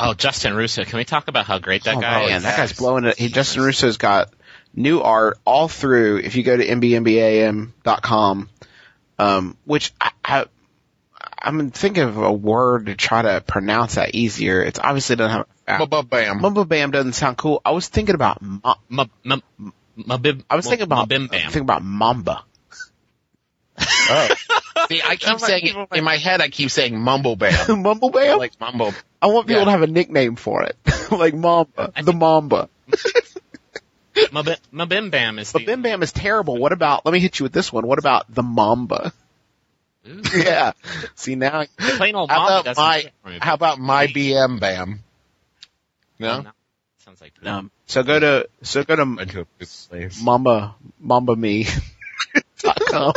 Oh, Justin Russo. Can we talk about how great that oh, guy man, is? that guy's blowing it. He, Justin Russo's got new art all through. If you go to mbmbam.com, um, which I, I, I'm thinking of a word to try to pronounce that easier. It's obviously doesn't have. Bam. Mumbo Bam doesn't sound cool. I was thinking about. Mo- Ma, ma, ma, bim, I was thinking about. Bim I was Bam. thinking about Mamba. Oh. See, I keep saying in my head. I keep saying Mumble Bam. Mumble Bam. like Mumble. I want people yeah. to have a nickname for it, like Mamba, I the think- Mamba. Ma, bim, Bim Bam is But Bim Bam is terrible. What about? Let me hit you with this one. What about the Mamba? Ooh. yeah. See now. Plain old How Mamba about my- do it for me. How about my BM Bam? No. no. Sounds like Um, so go to so go to Went to a good place. Mamba Mamba me dot com.